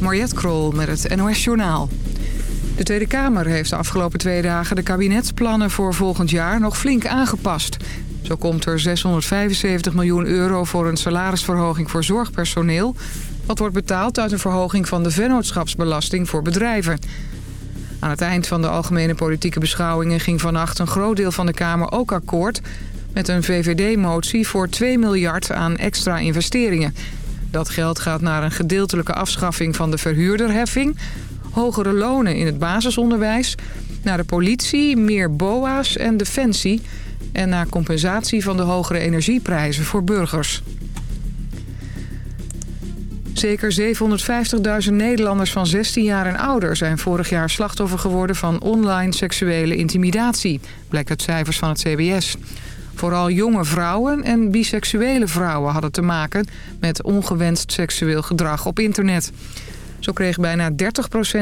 Mariette Krol met het NOS Journaal. De Tweede Kamer heeft de afgelopen twee dagen de kabinetsplannen voor volgend jaar nog flink aangepast. Zo komt er 675 miljoen euro voor een salarisverhoging voor zorgpersoneel... wat wordt betaald uit een verhoging van de vennootschapsbelasting voor bedrijven. Aan het eind van de algemene politieke beschouwingen ging vannacht een groot deel van de Kamer ook akkoord... met een VVD-motie voor 2 miljard aan extra investeringen... Dat geld gaat naar een gedeeltelijke afschaffing van de verhuurderheffing... hogere lonen in het basisonderwijs... naar de politie, meer BOA's en defensie... en naar compensatie van de hogere energieprijzen voor burgers. Zeker 750.000 Nederlanders van 16 jaar en ouder zijn vorig jaar slachtoffer geworden van online seksuele intimidatie, blijkt uit cijfers van het CBS. Vooral jonge vrouwen en biseksuele vrouwen hadden te maken met ongewenst seksueel gedrag op internet. Zo kreeg bijna 30%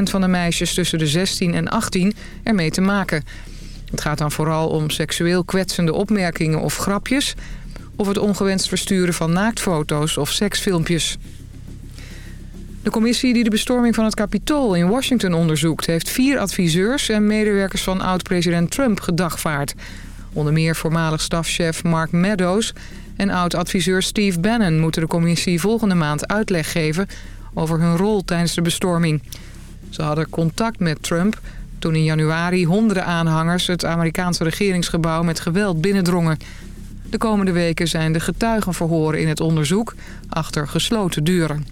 van de meisjes tussen de 16 en 18 ermee te maken. Het gaat dan vooral om seksueel kwetsende opmerkingen of grapjes... of het ongewenst versturen van naaktfoto's of seksfilmpjes. De commissie die de bestorming van het Capitool in Washington onderzoekt... heeft vier adviseurs en medewerkers van oud-president Trump gedagvaard... Onder meer voormalig stafchef Mark Meadows en oud-adviseur Steve Bannon... moeten de commissie volgende maand uitleg geven over hun rol tijdens de bestorming. Ze hadden contact met Trump toen in januari honderden aanhangers... het Amerikaanse regeringsgebouw met geweld binnendrongen. De komende weken zijn de getuigen verhoren in het onderzoek achter gesloten deuren.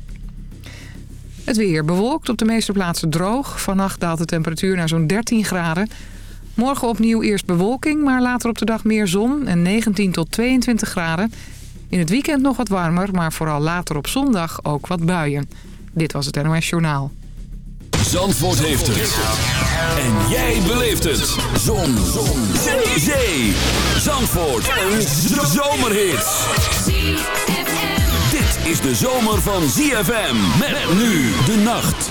Het weer bewolkt, op de meeste plaatsen droog. Vannacht daalt de temperatuur naar zo'n 13 graden... Morgen opnieuw eerst bewolking, maar later op de dag meer zon en 19 tot 22 graden. In het weekend nog wat warmer, maar vooral later op zondag ook wat buien. Dit was het NOS Journaal. Zandvoort heeft het. En jij beleeft het. Zon. zon. Zee. Zee. Zandvoort. Een zomerhit. Dit is de zomer van ZFM. Met nu de nacht.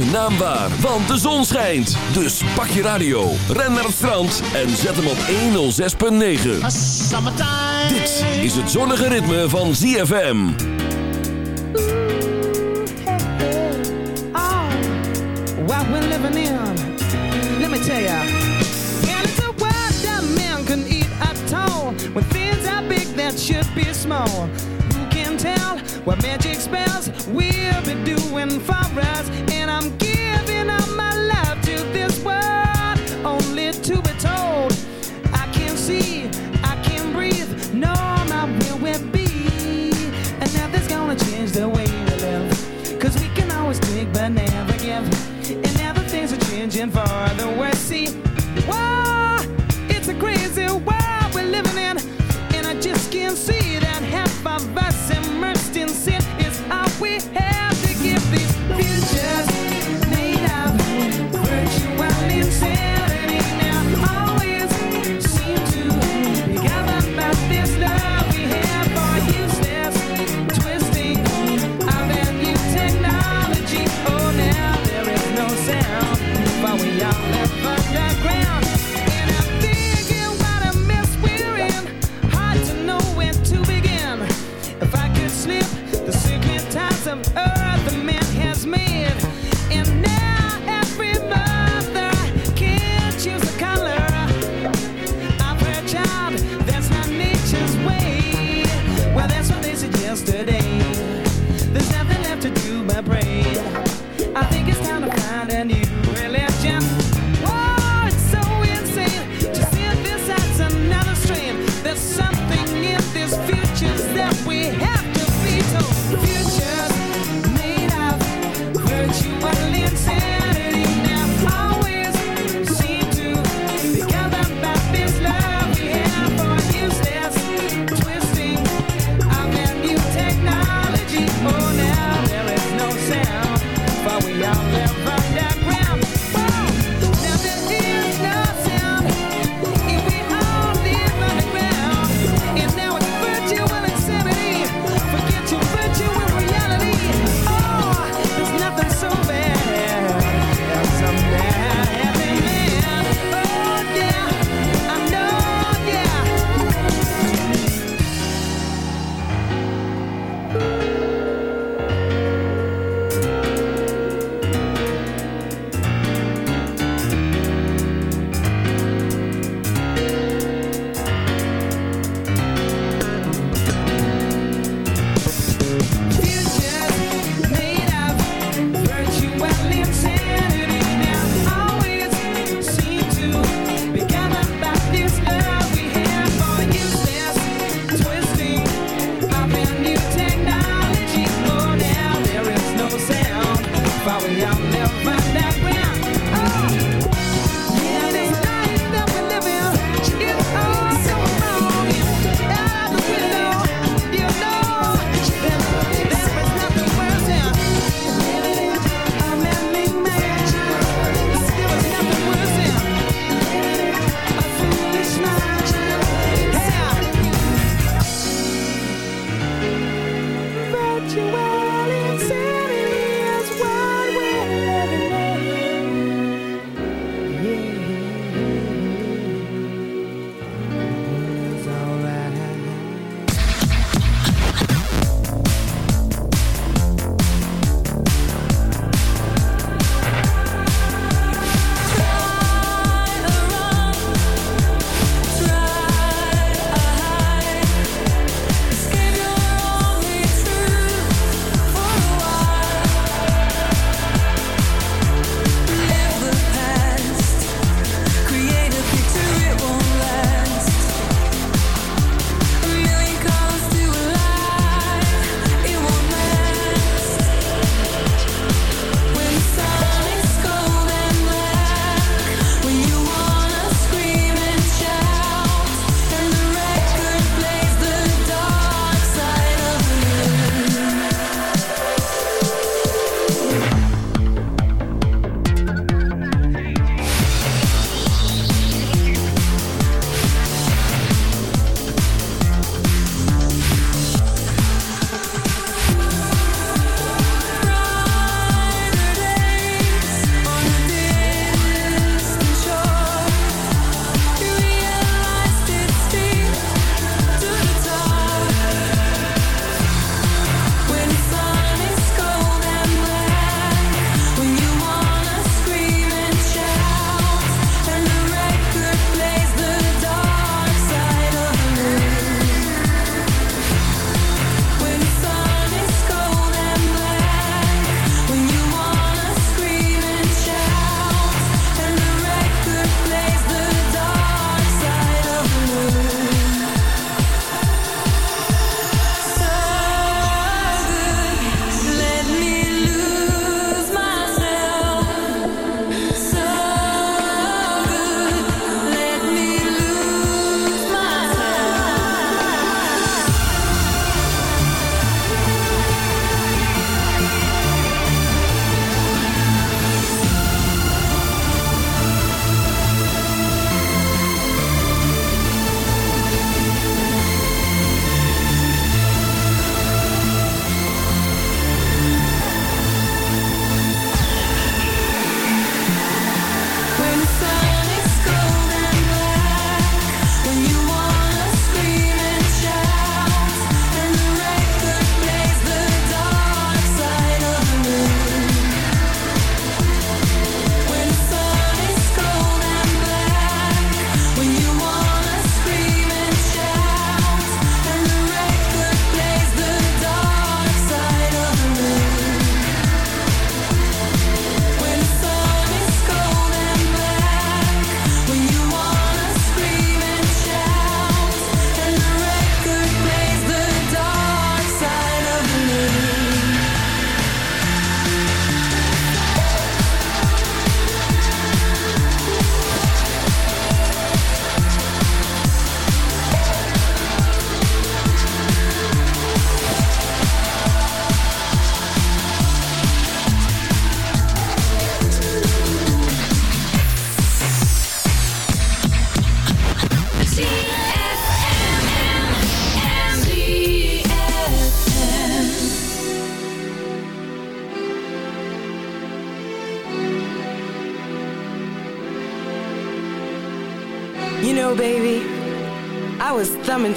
Zijn want de zon schijnt. Dus pak je radio, ren naar het strand en zet hem op 106.9. Dit is het zonnige ritme van ZFM. Oh, what we're living in. Let me tell ya. And it's that can eat at all. When things are big that should be small. Who can tell what magic spells we'll be doing for us? And I'm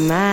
mamá.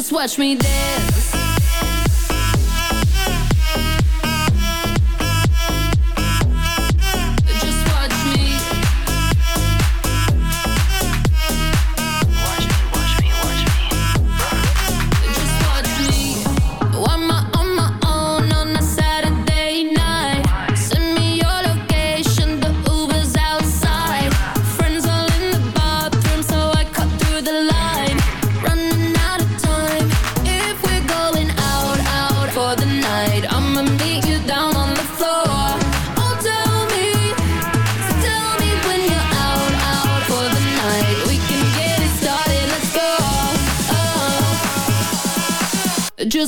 Just watch me dance.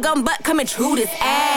bubblegum butt coming true this ass.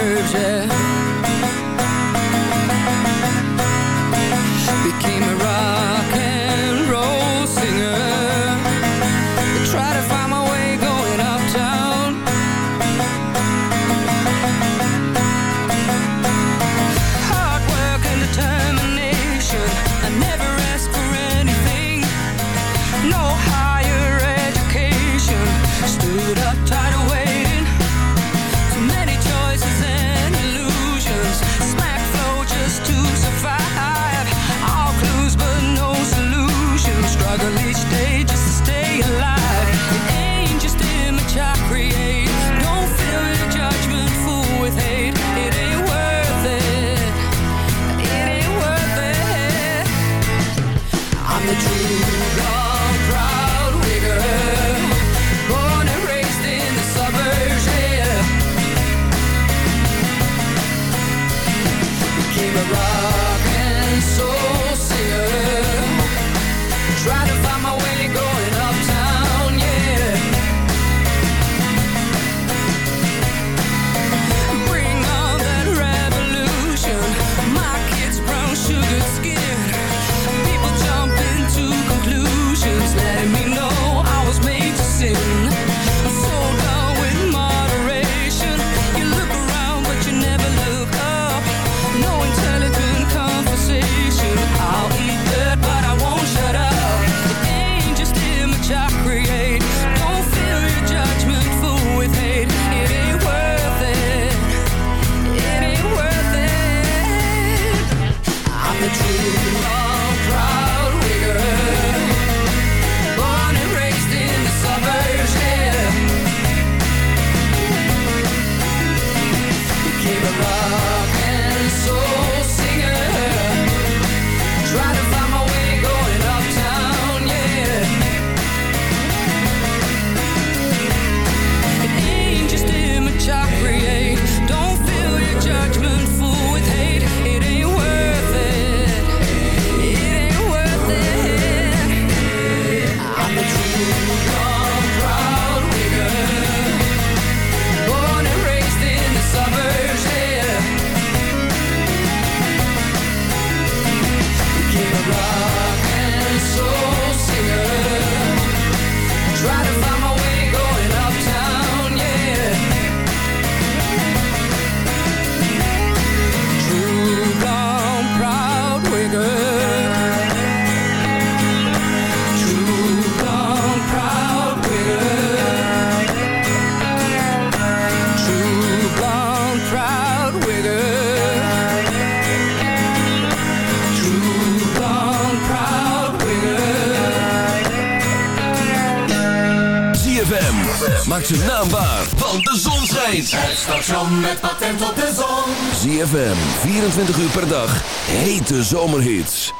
deserves you 24 uur per dag, hete zomerhits.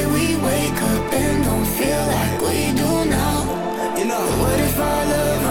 wake up and don't feel like we do now? You know. What if our love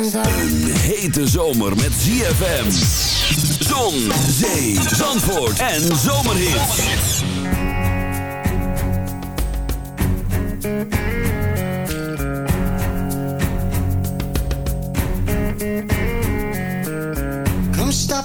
Een hete zomer met ZFM. Zon, zee, zandvoort en zomerhits. Come stop